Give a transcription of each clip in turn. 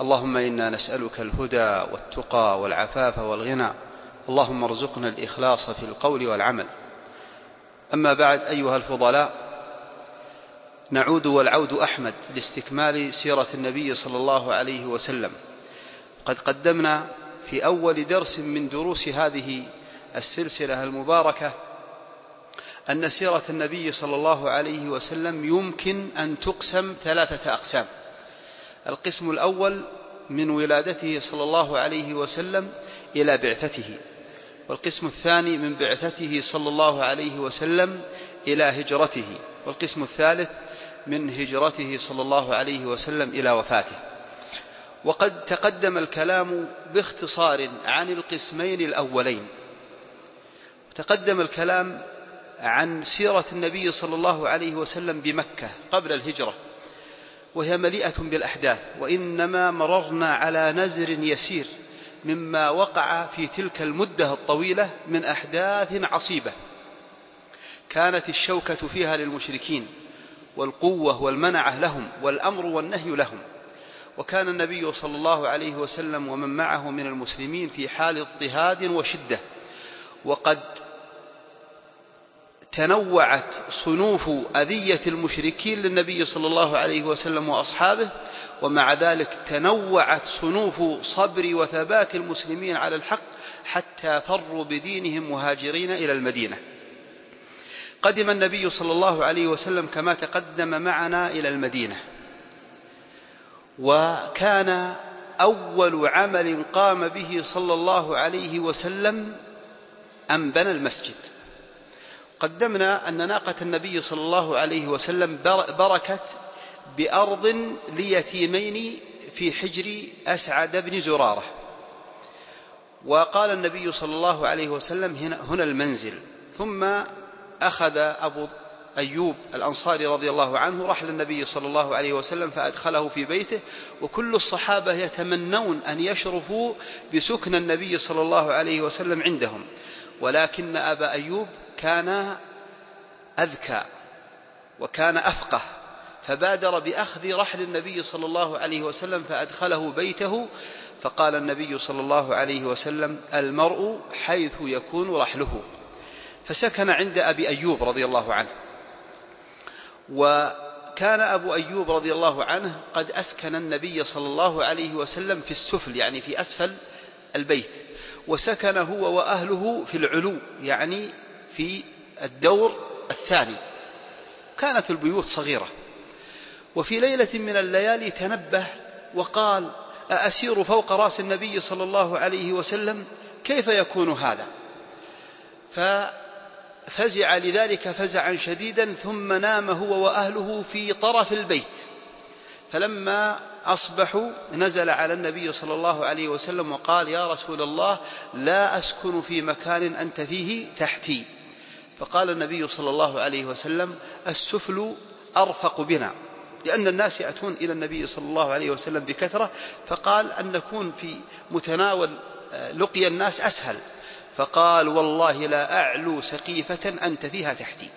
اللهم إنا نسألك الهدى والتقى والعفاف والغنى. اللهم ارزقنا الإخلاص في القول والعمل. أما بعد أيها الفضلاء نعود والعود أحمد لاستكمال سيرة النبي صلى الله عليه وسلم. قد قدمنا في أول درس من دروس هذه السلسلة المباركة أن سيرة النبي صلى الله عليه وسلم يمكن أن تقسم ثلاثة أقسام. القسم الأول من ولادته صلى الله عليه وسلم إلى بعثته والقسم الثاني من بعثته صلى الله عليه وسلم إلى هجرته والقسم الثالث من هجرته صلى الله عليه وسلم إلى وفاته. وقد تقدم الكلام باختصار عن القسمين الأولين. تقدم الكلام عن سيرة النبي صلى الله عليه وسلم بمكة قبل الهجرة. وهي مليئة بالأحداث وإنما مررنا على نزر يسير مما وقع في تلك المدة الطويلة من أحداث عصيبة. كانت الشوكة فيها للمشركين والقوة والمنعة لهم والأمر والنهي لهم. وكان النبي صلى الله عليه وسلم ومن معه من المسلمين في حال اضطهاد وشدة. وقد تنوعت صنوف أذية المشركين للنبي صلى الله عليه وسلم وأصحابه ومع ذلك تنوعت صنوف صبر وثبات المسلمين على الحق حتى فروا بدينهم مهاجرين إلى المدينة. قدم النبي صلى الله عليه وسلم كما تقدم معنا إلى المدينة. وكان أول عمل قام به صلى الله عليه وسلم أن بنى المسجد. قدمنا أن ناقة النبي صلى الله عليه وسلم بركت بأرض ليتيمين في حجر أسعد بن زرارة. وقال النبي صلى الله عليه وسلم هنا, المنزل. ثم أخذ أبو أيوب الأنصاري رضي الله عنه رحل النبي صلى الله عليه وسلم فأدخله في بيته وكل الصحابة يتمنون أن يشرفوا بسكن النبي صلى الله عليه وسلم عندهم. ولكن أبا أيوب كان أذكى وكان أفقه فبادر بأخذ رحل النبي صلى الله عليه وسلم فأدخله بيته فقال النبي صلى الله عليه وسلم المرء حيث يكون رحله. فسكن عند أبي أيوب رضي الله عنه. وكان أبو أيوب رضي الله عنه قد أسكن النبي صلى الله عليه وسلم في السفل يعني في أسفل البيت وسكن هو وأهله في العلو يعني في الدور الثاني. كانت البيوت صغيرة. وفي ليلة من الليالي تنبه وقال أأسير فوق رأس النبي صلى الله عليه وسلم؟ كيف يكون هذا؟ ففزع لذلك فزعا شديدا ثم نام هو وأهله في طرف البيت. فلما أصبحوا نزل على النبي صلى الله عليه وسلم وقال يا رسول الله لا أسكن في مكان أنت فيه تحتي. فقال النبي صلى الله عليه وسلم السفل أرفق بنا لأن الناس يأتون إلى النبي صلى الله عليه وسلم بكثرة فقال أن نكون في متناول لقي الناس أسهل. فقال والله لا أعلو سقيفة أنت فيها تحتي.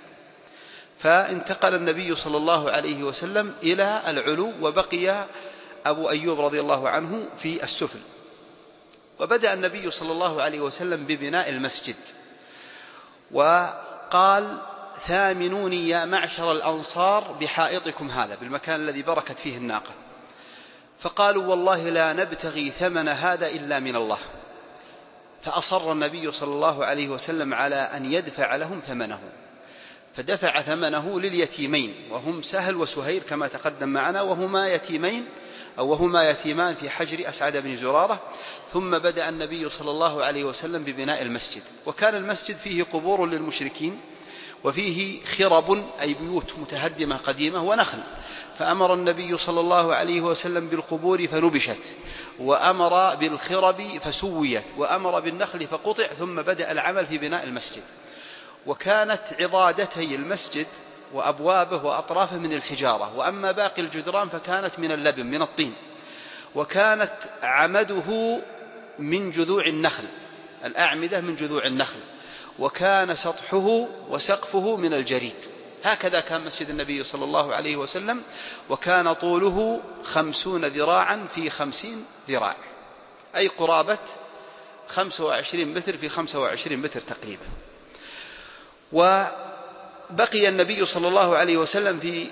فانتقل النبي صلى الله عليه وسلم إلى العلو وبقي أبو أيوب رضي الله عنه في السفل. وبدأ النبي صلى الله عليه وسلم ببناء المسجد. وقال ثامنوني يا معشر الأنصار بحائطكم هذا بالمكان الذي بركت فيه الناقة. فقالوا والله لا نبتغي ثمن هذا إلا من الله. فأصر النبي صلى الله عليه وسلم على أن يدفع لهم ثمنه. فدفع ثمنه لليتيمين وهم سهل وسهير كما تقدم معنا وهما يتيمين أو وهما يتيمان في حجر أسعد بن زرارة ثم بدأ النبي صلى الله عليه وسلم ببناء المسجد. وكان المسجد فيه قبور للمشركين وفيه خرب أي بيوت متهدمة قديمة ونخل. فأمر النبي صلى الله عليه وسلم بالقبور فنبشت وأمر بالخرب فسويت وأمر بالنخل فقطع ثم بدأ العمل في بناء المسجد. وكانت عضادتي المسجد وأبوابه وأطرافه من الحجارة. وأما باقي الجدران فكانت من اللبن من الطين. وكانت عمده من جذوع النخل الأعمدة من جذوع النخل. وكان سطحه وسقفه من الجريد. هكذا كان مسجد النبي صلى الله عليه وسلم وكان طوله خمسون ذراعا في خمسين ذراع. أي قرابة خمسة وعشرين متر في خمسة وعشرين متر تقريبا. وبقي النبي صلى الله عليه وسلم في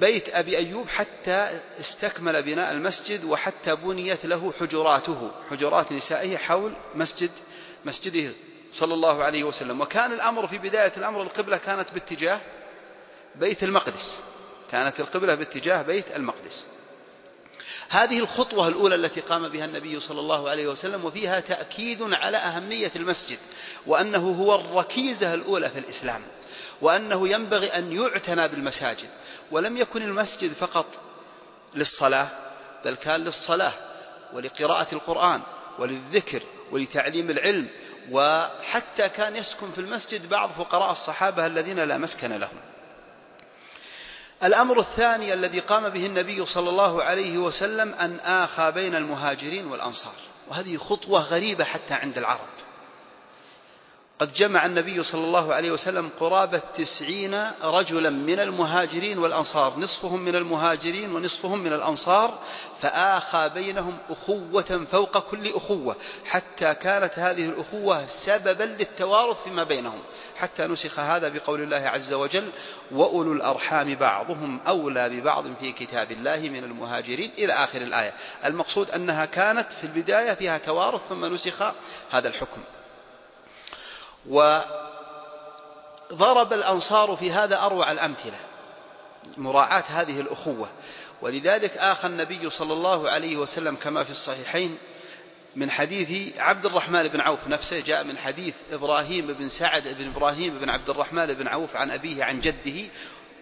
بيت أبي أيوب حتى استكمل بناء المسجد وحتى بنيت له حجراته حجرات نسائه حول مسجد مسجده صلى الله عليه وسلم. وكان الأمر في بداية الأمر القبلة كانت باتجاه بيت المقدس. كانت القبلة باتجاه بيت المقدس. هذه الخطوة الأولى التي قام بها النبي صلى الله عليه وسلم وفيها تأكيد على أهمية المسجد وأنه هو الركيزة الأولى في الإسلام. وأنه ينبغي أن يعتنى بالمساجد ولم يكن المسجد فقط للصلاة بل كان للصلاة ولقراءة القرآن وللذكر ولتعليم العلم وحتى كان يسكن في المسجد بعض فقراء الصحابة الذين لا مسكن لهم. الأمر الثاني الذي قام به النبي صلى الله عليه وسلم أن آخى بين المهاجرين والأنصار وهذه خطوة غريبة حتى عند العرب. قد جمع النبي صلى الله عليه وسلم قرابة تسعين رجلا من المهاجرين والأنصار نصفهم من المهاجرين ونصفهم من الأنصار فآخى بينهم أخوة فوق كل أخوة حتى كانت هذه الأخوة سببا للتوارث فيما بينهم حتى نسخ هذا بقول الله عز وجل وأولو الأرحام بعضهم أولى ببعض في كتاب الله من المهاجرين. إلى آخر الآية. المقصود أنها كانت في البداية فيها توارث ثم نسخ هذا الحكم. وضرب الأنصار في هذا أروع الأمثلة مراعاة هذه الأخوة. ولذلك آخى النبي صلى الله عليه وسلم كما في الصحيحين من حديث عبد الرحمن بن عوف نفسه جاء من حديث إبراهيم بن سعد بن إبراهيم بن عبد الرحمن بن عوف عن أبيه عن جده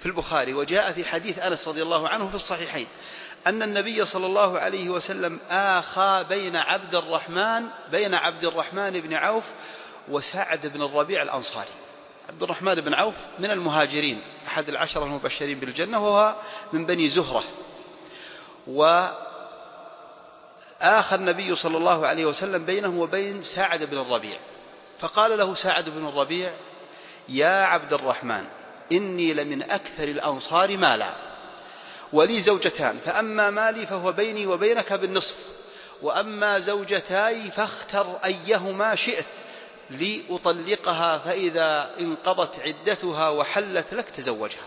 في البخاري. وجاء في حديث أنس رضي الله عنه في الصحيحين أن النبي صلى الله عليه وسلم آخى بين عبد الرحمن بين عبد الرحمن بن عوف وسعد بن الربيع الأنصاري. عبد الرحمن بن عوف من المهاجرين أحد العشرة المبشرين بالجنة وهو من بني زهرة. وآخى النبي صلى الله عليه وسلم بينه وبين سعد بن الربيع. فقال له سعد بن الربيع يا عبد الرحمن إني لمن أكثر الأنصار مالا ولي زوجتان فأما مالي فهو بيني وبينك بالنصف وأما زوجتاي فاختر أيهما شئت لأطلقها فإذا انقضت عدتها وحلت لك تزوجها.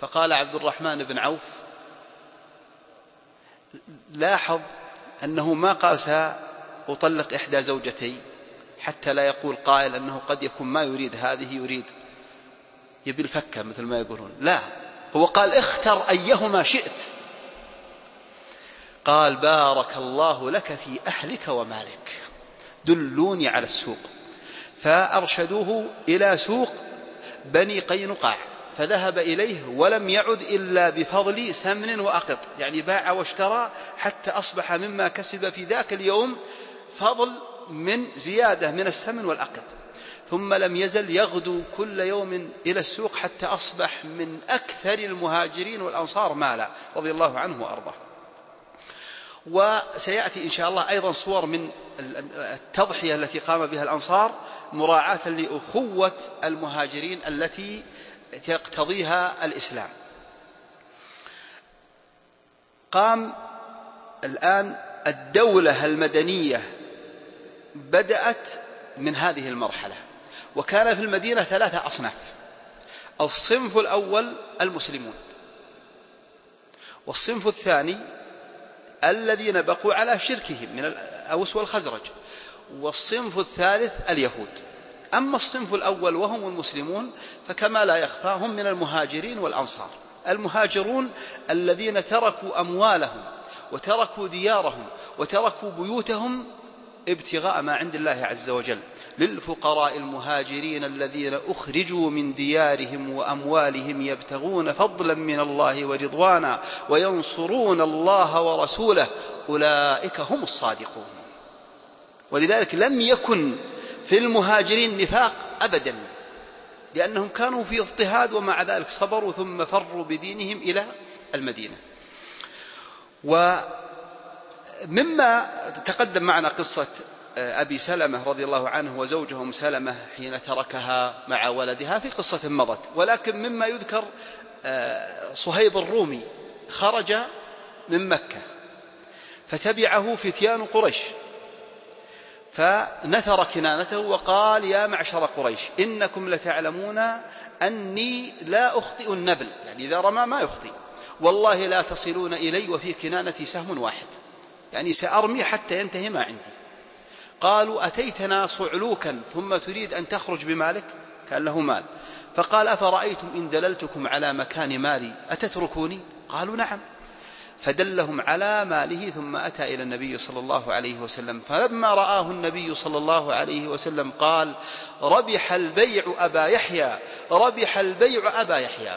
فقال عبد الرحمن بن عوف لاحظ أنه ما قال سأطلق إحدى زوجتي حتى لا يقول قائل أنه قد يكون ما يريد هذه يريد يبي الفكة مثل ما يقولون. لا هو قال اختر أيهما شئت. قال بارك الله لك في أهلك ومالك دلوني على السوق. فأرشدوه إلى سوق بني قينقاع فذهب إليه ولم يعد إلا بفضل سمن وأقط يعني باع واشترى حتى أصبح مما كسب في ذاك اليوم فضل من زيادة من السمن والأقط. ثم لم يزل يغدو كل يوم إلى السوق حتى أصبح من أكثر المهاجرين والأنصار مالا رضي الله عنه وأرضاه. وسيأتي إن شاء الله أيضا صور من التضحية التي قام بها الأنصار مراعاة لأخوة المهاجرين التي يقتضيها الإسلام. قام الآن الدولة المدنية بدأت من هذه المرحلة وكان في المدينة ثلاثة أصناف الصنف الأول المسلمون والصنف الثاني الذين بقوا على شركهم من الأوس والخزرج. والصنف الثالث اليهود. أما الصنف الأول وهم المسلمون فكما لا يخفى هم من المهاجرين والأنصار. المهاجرون الذين تركوا أموالهم وتركوا ديارهم وتركوا بيوتهم ابتغاء ما عند الله عز وجل. للفقراء المهاجرين الذين أخرجوا من ديارهم وأموالهم يبتغون فضلا من الله ورضوانا وينصرون الله ورسوله. أولئك هم الصادقون. ولذلك لم يكن في المهاجرين نفاق أبدا لأنهم كانوا في اضطهاد ومع ذلك صبروا ثم فروا بدينهم إلى المدينة. ومما تقدم معنا قصة أبي سلمة رضي الله عنه وزوجه أم سلمة حين تركها مع ولدها في قصة مضت. ولكن مما يذكر آه، صهيب الرومي خرج من مكة فتبعه فتيان قريش فنثر كنانته وقال يا معشر قريش إنكم لتعلمون أني لا أخطئ النبل. يعني إذا رمى ما يخطئ. والله لا تصلون إلي وفي كنانتي سهم واحد. يعني سأرمي حتى ينتهي ما عندي. قالوا أتيتنا صعلوكا ثم تريد أن تخرج بمالك؟ كأن له مال. فقال أفرأيتم إن دللتكم على مكان مالي أتتركوني؟ قالوا نعم. فدلهم على ماله ثم أتى إلى النبي صلى الله عليه وسلم. فلما رآه النبي صلى الله عليه وسلم قال ربح البيع أبا يحيى ربح البيع أبا يحيى.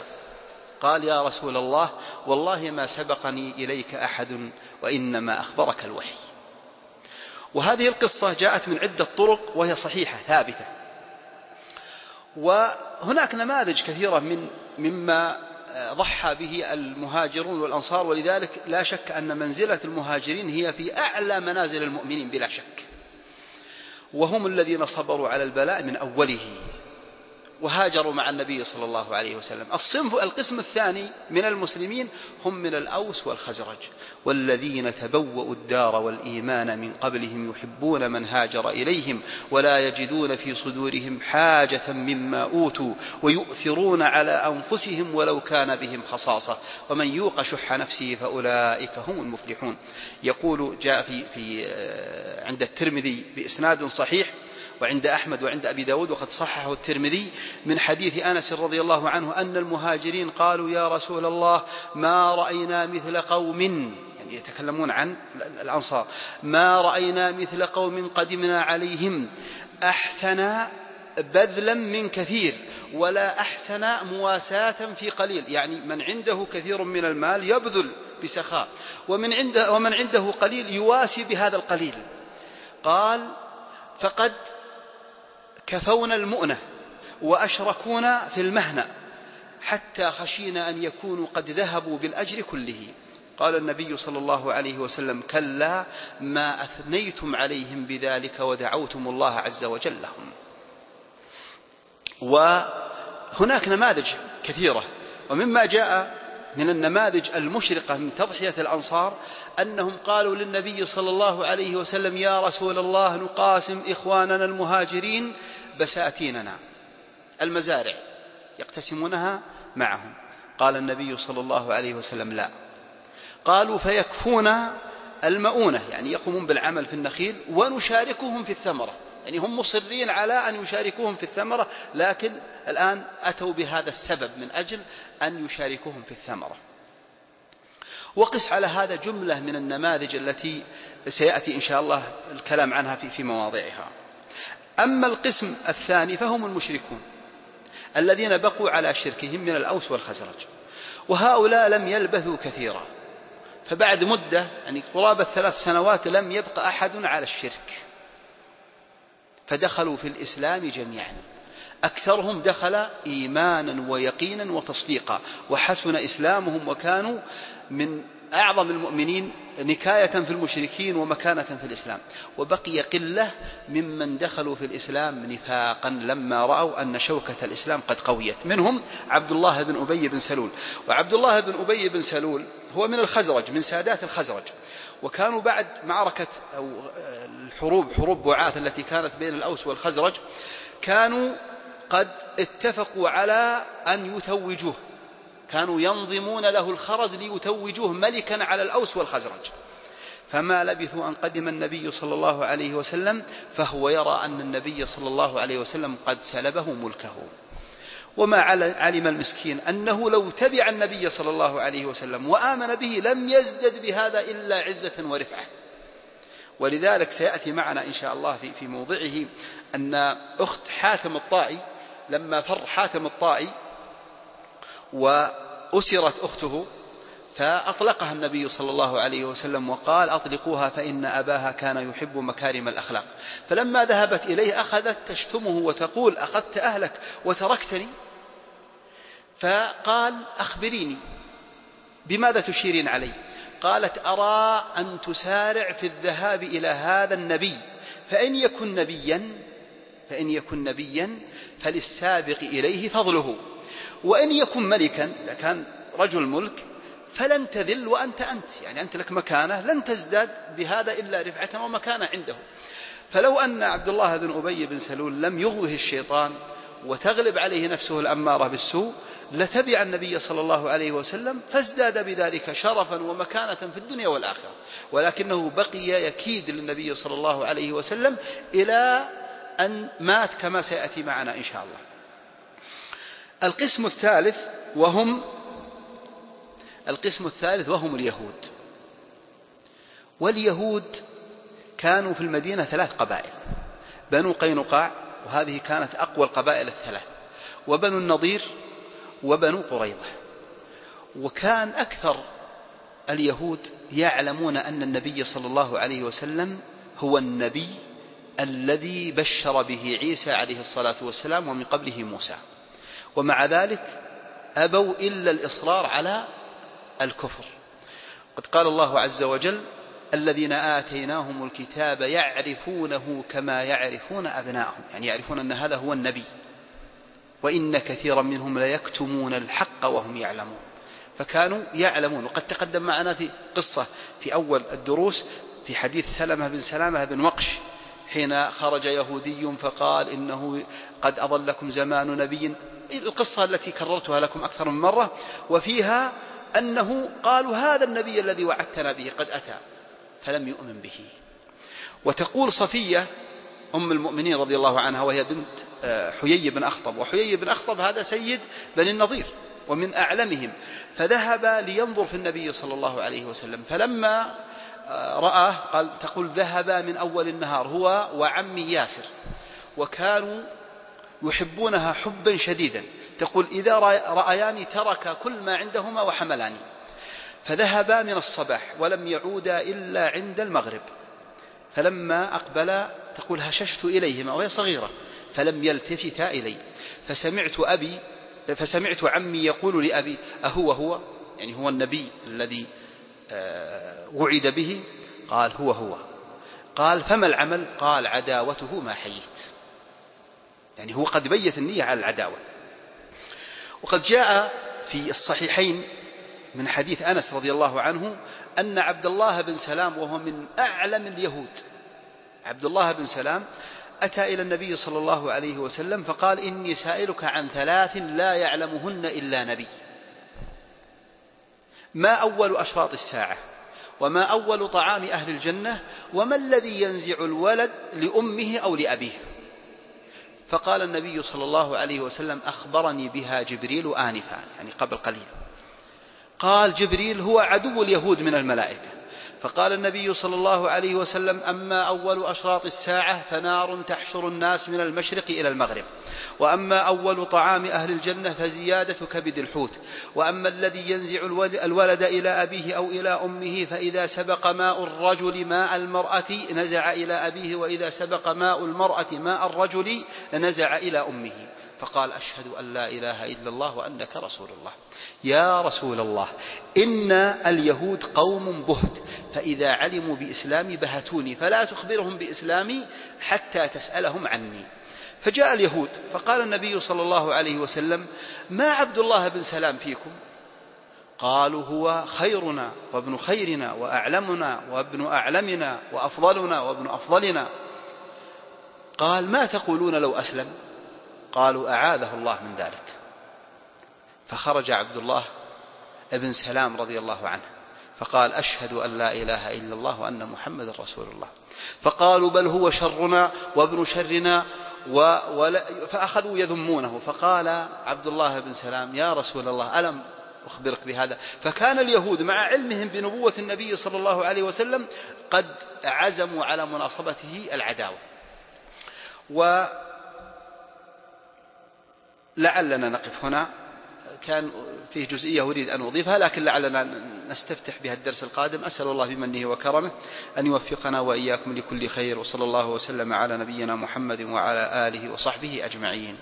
قال يا رسول الله والله ما سبقني إليك أحد وإنما أخبرك الوحي. وهذه القصة جاءت من عدة طرق وهي صحيحة ثابتة. وهناك نماذج كثيرة من مما ضحى به المهاجرون والأنصار ولذلك لا شك أن منزلة المهاجرين هي في أعلى منازل المؤمنين بلا شك. وهم الذين صبروا على البلاء من أوله. وهاجروا مع النبي صلى الله عليه وسلم. الصنف القسم الثاني من المسلمين هم من الأوس والخزرج والذين تبوأوا الدار والإيمان من قبلهم يحبون من هاجر إليهم ولا يجدون في صدورهم حاجة مما أوتوا ويؤثرون على أنفسهم ولو كان بهم خصاصة. ومن يوق شح نفسه فأولئك هم المفلحون. يقول جاء في, في آه، عند الترمذي بإسناد صحيح وعند أحمد وعند أبي داود وقد صححه الترمذي من حديث أنس رضي الله عنه أن المهاجرين قالوا يا رسول الله ما رأينا مثل قوم يعني يتكلمون عن الأنصار ما رأينا مثل قوم قدمنا عليهم أحسن بذلا من كثير ولا أحسن مواساة في قليل يعني من عنده كثير من المال يبذل بسخاء ومن عنده, ومن عنده قليل يواسي بهذا القليل. قال فقد كفونا المؤنة وأشركونا في المهنة حتى خشينا أن يكونوا قد ذهبوا بالأجر كله. قال النبي صلى الله عليه وسلم كلا ما أثنيتم عليهم بذلك ودعوتم الله عز وجل لهم. وهناك نماذج كثيرة. ومما جاء من النماذج المشرقة من تضحية الأنصار أنهم قالوا للنبي صلى الله عليه وسلم يا رسول الله نقاسم إخواننا المهاجرين بساتيننا. المزارع يقتسمونها معهم. قال النبي صلى الله عليه وسلم لا. قالوا فيكفون المؤونة. يعني يقومون بالعمل في النخيل ونشاركهم في الثمرة. يعني هم مصرين على أن يشاركوهم في الثمرة لكن الآن أتوا بهذا السبب من أجل أن يشاركوهم في الثمرة. وقس على هذا جملة من النماذج التي سيأتي إن شاء الله الكلام عنها في, في مواضعها أما القسم الثاني فهم المشركون الذين بقوا على شركهم من الأوس والخزرج وهؤلاء لم يلبثوا كثيرا. فبعد مدة يعني قرابة ثلاث سنوات لم يبق أحد على الشرك. فدخلوا في الإسلام جميعا. أكثرهم دخل إيمانا ويقينا وتصديقا. وحسن إسلامهم وكانوا من أعظم المؤمنين نكاية في المشركين ومكانة في الإسلام. وبقي قلة ممن دخلوا في الإسلام نفاقا لما رأوا أن شوكة الإسلام قد قويت. منهم عبد الله بن أبي بن سلول. وعبد الله بن أبي بن سلول هو من الخزرج من سادات الخزرج. وكانوا بعد معركة أو الحروب حروب بعاث التي كانت بين الأوس والخزرج كانوا قد اتفقوا على أن يتوجوه. كانوا ينظمون له الخرز ليتوجوه ملكا على الأوس والخزرج. فما لبثوا أن قدم النبي صلى الله عليه وسلم فهو يرى أن النبي صلى الله عليه وسلم قد سلبه ملكه. وما علم المسكين أنه لو تبع النبي صلى الله عليه وسلم وآمن به لم يزدد بهذا إلا عزة ورفعة. ولذلك سيأتي معنا إن شاء الله في, في موضعه أن أخت حاتم الطائي لما فر حاتم الطائي وأسرت أخته فأطلقها النبي صلى الله عليه وسلم وقال أطلقوها فإن أباها كان يحب مكارم الأخلاق. فلما ذهبت إليه أخذت تشتمه وتقول أخذت أهلك وتركتني؟ فقال أخبريني بماذا تشيرين علي؟ قالت أرى أن تسارع في الذهاب إلى هذا النبي فإن يكن نبيا فإن يكن نبيا فللسابق إليه فضله وإن يكن ملكا إذا كان رجل ملك فلن تذل وأنت أنت يعني أنت لك مكانة لن تزداد بهذا إلا رفعة ومكانة عنده. فلو أن عبد الله بن أبي بن سلول لم يغوه الشيطان وتغلب عليه نفسه الأمارة بالسوء لتبع النبي صلى الله عليه وسلم فازداد بذلك شرفا ومكانة في الدنيا والآخرة. ولكنه بقي يكيد للنبي صلى الله عليه وسلم إلى أن مات كما سيأتي معنا إن شاء الله. القسم الثالث وهم القسم الثالث وهم اليهود. واليهود كانوا في المدينة ثلاث قبائل. بنو قينقاع وهذه كانت أقوى القبائل الثلاث. وبنو النضير وبنو قريظة. وكان أكثر اليهود يعلمون أن النبي صلى الله عليه وسلم هو النبي الذي بشر به عيسى عليه الصلاة والسلام ومن قبله موسى. ومع ذلك أبوا إلا الإصرار على الكفر. قد قال الله عز وجل الذين آتيناهم الكتاب يعرفونه كما يعرفون أبناءهم. يعني يعرفون أن هذا هو النبي. وإن كثيرا منهم ليكتمون الحق وهم يعلمون. فكانوا يعلمون. وقد تقدم معنا في قصة في أول الدروس في حديث سلمة بن سلامة بن وقش حين خرج يهودي فقال إنه قد أضلكم زمان نبي. القصة التي كررتها لكم أكثر من مرة وفيها أنه قالوا هذا النبي الذي وعدتنا به قد أتى فلم يؤمن به. وتقول صفية أم المؤمنين رضي الله عنها وهي بنت آه، حيي بن أخطب. وحيي بن أخطب هذا سيد بني النضير ومن أعلمهم. فذهب لينظر في النبي صلى الله عليه وسلم. فلما آه، رآه قال تقول ذهب من أول النهار هو وعمي ياسر. وكانوا يحبونها حبا شديدا. تقول إذا رأياني ترك كل ما عندهما وحملاني. فذهبا من الصباح ولم يعودا إلا عند المغرب. فلما أقبلا تقول هششت إليهما وهي صغيرة فلم يلتفتا إلي. فسمعت أبي فسمعت عمي يقول لأبي أهو هو؟ يعني هو النبي الذي آه، وعد به؟ قال هو هو. قال فما العمل؟ قال عداوته ما حييت. يعني هو قد بيت النية على العداوة. وقد جاء في الصحيحين من حديث أنس رضي الله عنه أن عبد الله بن سلام وهو من أعلم اليهود. عبد الله بن سلام أتى إلى النبي صلى الله عليه وسلم فقال إني سائلك عن ثلاث لا يعلمهن إلا نبي. ما أول أشراط الساعة؟ وما أول طعام أهل الجنة؟ وما الذي ينزع الولد لأمه أو لأبيه؟ فقال النبي صلى الله عليه وسلم أخبرني بها جبريل آنفا يعني قبل قليل. قال جبريل هو عدو اليهود من الملائكة. فقال النبي صلى الله عليه وسلم أما أول أشراط الساعة فنار تحشر الناس من المشرق إلى المغرب. وأما أول طعام أهل الجنة فزيادة كبد الحوت. وأما الذي ينزع الولد إلى أبيه أو إلى أمه فإذا سبق ماء الرجل ماء المرأة نزع إلى أبيه وإذا سبق ماء المرأة ماء الرجل نزع إلى أمه. فقال أشهد أن لا إله إلا الله وأنك رسول الله. يا رسول الله إن اليهود قوم بهت فإذا علموا بإسلامي بهتوني فلا تخبرهم بإسلامي حتى تسألهم عني. فجاء اليهود فقال النبي صلى الله عليه وسلم ما عبد الله بن سلام فيكم؟ قالوا هو خيرنا وابن خيرنا وأعلمنا وابن أعلمنا وأفضلنا وابن أفضلنا. قال ما تقولون لو أسلم؟ قالوا أعاذه الله من ذلك. فخرج عبد الله ابن سلام رضي الله عنه فقال أشهد أن لا إله إلا الله وأن محمد رسول الله. فقالوا بل هو شرنا وابن شرنا و... فأخذوا يذمونه. فقال عبد الله بن سلام يا رسول الله ألم أخبرك بهذا؟ فكان اليهود مع علمهم بنبوة النبي صلى الله عليه وسلم قد عزموا على مناصبته العداوة. ولعلنا نقف هنا. كان فيه جزئية أريد أن أضيفها لكن لعلنا نستفتح بها الدرس القادم. أسأل الله بمنه وكرمه أن يوفقنا وإياكم لكل خير وصلى الله وسلم على نبينا محمد وعلى آله وصحبه أجمعين.